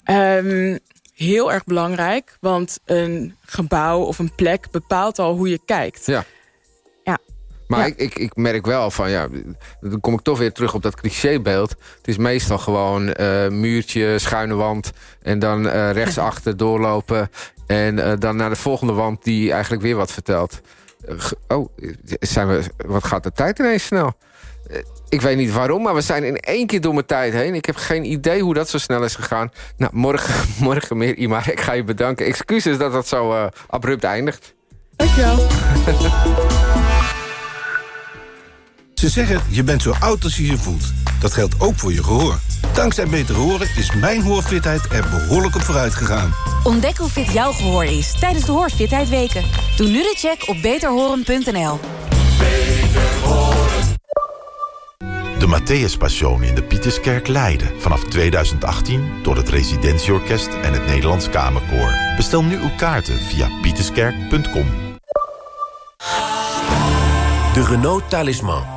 Ehm, heel erg belangrijk, want een gebouw of een plek bepaalt al hoe je kijkt. Ja. Maar Ja. ik, ik, ik merk wel van, ja, dan kom ik toch weer terug op dat clichébeeld. Het is meestal gewoon eh, muurtje, schuine wand... en dan eh, rechtsachter doorlopen... en eh, dan naar de volgende wand die eigenlijk weer wat vertelt. Oh, zijn we, wat gaat de tijd ineens snel? Ik weet niet waarom, maar we zijn in één keer door mijn tijd heen. Ik heb geen idee hoe dat zo snel is gegaan. Nou, morgen, morgen meer, Imar. Ik ga je bedanken. Excuses dat dat zo abrupt eindigt. Dankjewel. Ze zeggen, je bent zo oud als je je voelt. Dat geldt ook voor je gehoor. Dankzij Beter Horen is mijn hoorfitheid er behoorlijk op vooruit gegaan. Ontdek hoe fit jouw gehoor is tijdens de Hoorfitheid Weken. Doe nu de check op beterhoren.nl. De Matthäus Passion in de Pieterskerk Leiden. Vanaf 2018 door het Residentieorkest en het Nederlands Kamerkoor. Bestel nu uw kaarten via pieterskerk.com. De Renault Talisman.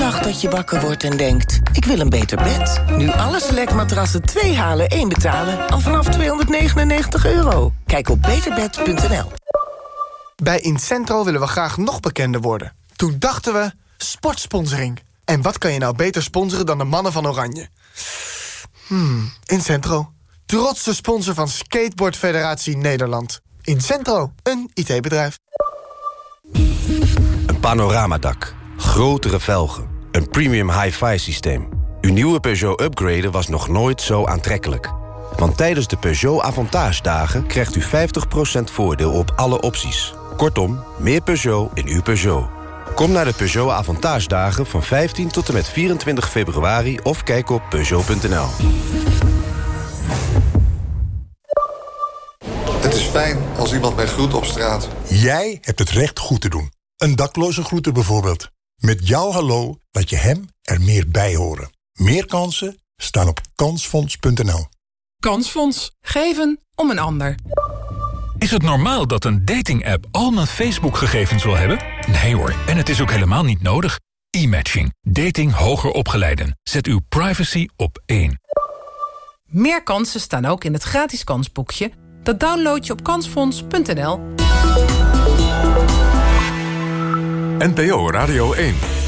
dag dat je wakker wordt en denkt... ik wil een beter bed. Nu alle selectmatrassen 2 halen, 1 betalen... al vanaf 299 euro. Kijk op beterbed.nl. Bij Incentro willen we graag nog bekender worden. Toen dachten we, sportsponsoring. En wat kan je nou beter sponsoren dan de mannen van Oranje? Hmm, Incentro. Trotse sponsor van Skateboard Federatie Nederland. Incentro, een IT-bedrijf. Een panoramadak, grotere velgen, een premium hi-fi systeem. Uw nieuwe Peugeot upgraden was nog nooit zo aantrekkelijk. Want tijdens de Peugeot Avantage dagen krijgt u 50% voordeel op alle opties. Kortom, meer Peugeot in uw Peugeot. Kom naar de Peugeot Avantage dagen van 15 tot en met 24 februari... of kijk op Peugeot.nl. Het is fijn als iemand mij groet op straat. Jij hebt het recht goed te doen. Een dakloze groeten bijvoorbeeld. Met jouw hallo laat je hem er meer bij horen. Meer kansen staan op kansfonds.nl. Kansfonds. Geven om een ander. Is het normaal dat een dating-app al mijn Facebook-gegevens wil hebben? Nee hoor, en het is ook helemaal niet nodig. E-matching. Dating hoger opgeleiden. Zet uw privacy op één. Meer kansen staan ook in het gratis kansboekje. Dat download je op kansfonds.nl. NPO Radio 1.